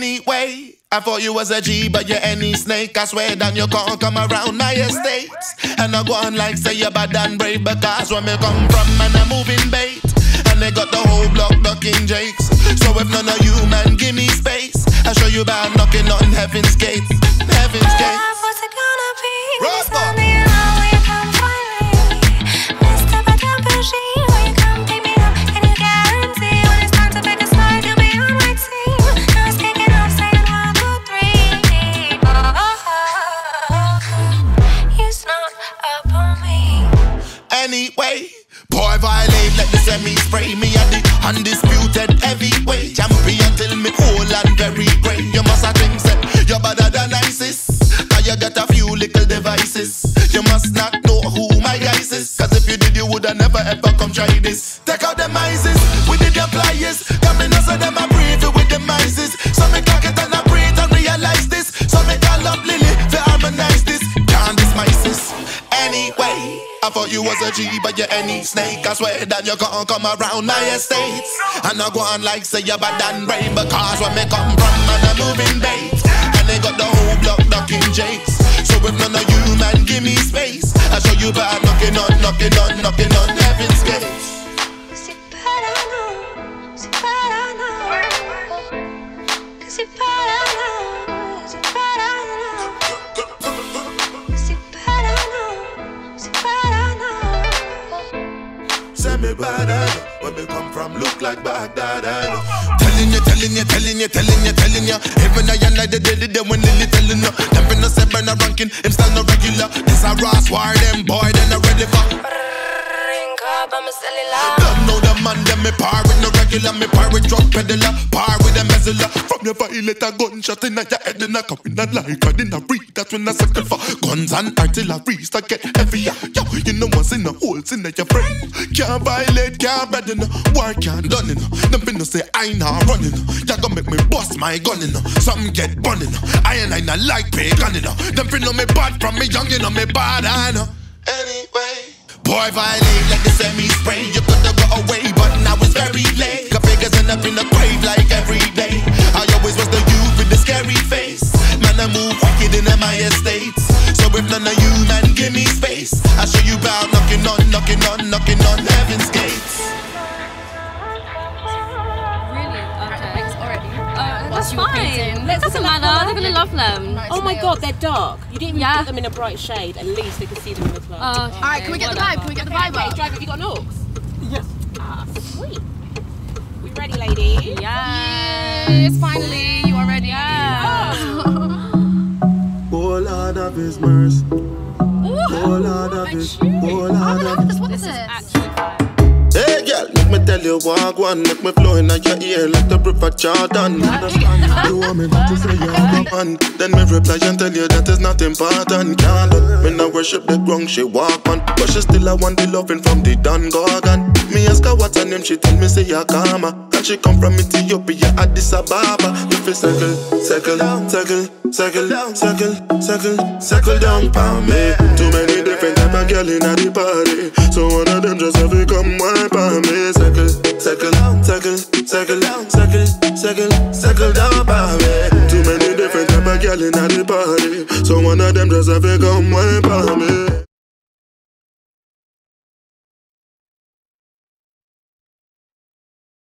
Anyway, I thought you was a G, but you're any snake. I swear that you can't come around my estate. And I go on like say you're bad and brave, because when me come from, man, I'm moving bait. And they got the whole block ducking jakes. So if none of you, man, give me space. I show you about knocking on heaven's gates. Anyway, boy violate, let the semi spray me at the undisputed heavyweight champion G, but you're any snake. I swear that you can't come around my estates. And I go on like say you're bad and brave, because when me come from, man, I'm moving know. Bad, I know. Where me come from, look like Baghdad, I know. Telling you, telling you, telling you, telling you, telling you. Even I and I the daily day when Lily telling you. Them finna say burn a ranking, him still no regular. This a Ross war, them boy, they not ready for. Ring up, I'm a cellular. Don't know the man, them me par with regular. Me with drug peddler, par with a mezzler. From your violate a gunshot in your head and I come in a like I didn't read. That's when I suckle for guns and artillery start get heavier. Yo, you know what's in the holes in your brain. Can't violate, can't bed no. War can't done it. Them finna say I not running. Ya gonna make me bust my gun in. Some get bunning. I and I not like pagan in. Them finna me bad from me young, you know me bad I know. Anyway. Boy, violate like the semi spray. You coulda got away, but now it's very late. Got figures end up in the grave like every day. I always was the youth with the scary face. Man, I move wicked in my estates. So if none of you, man, give me space. I show you bound knocking on, knocking on, knocking on heaven's gates. Really? Already. Uh, that's fine. painting. It doesn't matter. They're gonna love them. Oh my god, they're dark. You didn't even Yeah. put them in a bright shade. At least they could see them in the club. Uh, Alright, can we get the vibe? Can we get the vibe okay, up? driver, have you got an aux? Yes. Ah, sweet. We ready, ladies? yeah. Yes, finally, you are ready. Yeah. Oh Lord of His mercy. Oh Lord of His. Oh I Lord haven't of heard this. What is it? Actually, fine. Hey girl, make me tell you walk one, make me flow in your ear like the river Jordan. You want me to say you have a man, then me reply and tell you that is not important. Can't let me not worship the ground she walk on, but she still I want the loving from the Don Gorgon. Ask her what's her name, she tell me say ya Kama, and she come from Ethiopia, Addis Ababa. If you circle, circle, circle, circle, circle, circle, circle down for me. Too many different type of girl in the party, so one of them just have to come wipe on me. Circle, circle, circle, circle, circle, circle, circle down for me. Too many different type of girl in the party, so one of them just have to come wipe on me.